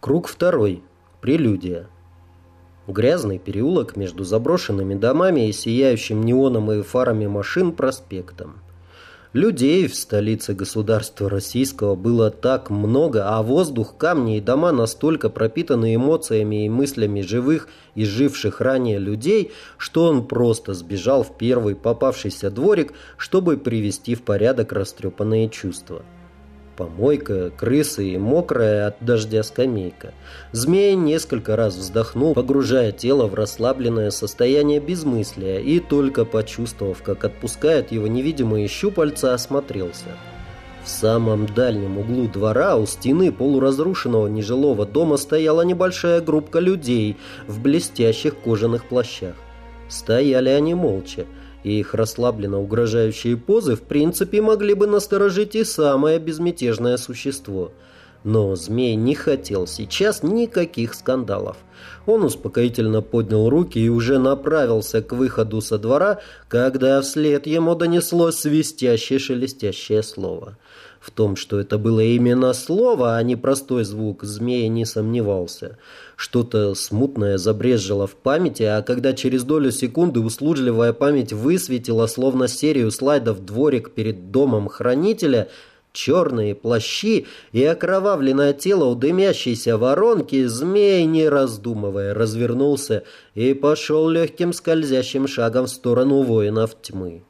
Круг второй. Прелюдия. Грязный переулок между заброшенными домами и сияющим неоном и фарами машин проспектом. Людей в столице государства российского было так много, а воздух, камни и дома настолько пропитаны эмоциями и мыслями живых и живших ранее людей, что он просто сбежал в первый попавшийся дворик, чтобы привести в порядок растрепанные чувства. Помойка, крысы и мокрая от дождя скамейка. Змей несколько раз вздохнул, погружая тело в расслабленное состояние безмыслия, и только почувствовав, как отпускают его невидимые щупальца, осмотрелся. В самом дальнем углу двора у стены полуразрушенного нежилого дома стояла небольшая группка людей в блестящих кожаных плащах. Стояли они молча и их расслабленно угрожающие позы в принципе могли бы насторожить и самое безмятежное существо. Но змей не хотел сейчас никаких скандалов. Он успокоительно поднял руки и уже направился к выходу со двора, когда вслед ему донеслось свистящее шелестящее слово. В том, что это было именно слово, а не простой звук, змея не сомневался. Что-то смутное забрезжило в памяти, а когда через долю секунды услужливая память высветила, словно серию слайдов дворик перед домом хранителя, черные плащи и окровавленное тело у дымящейся воронки, змей, не раздумывая, развернулся и пошел легким скользящим шагом в сторону воинов тьмы.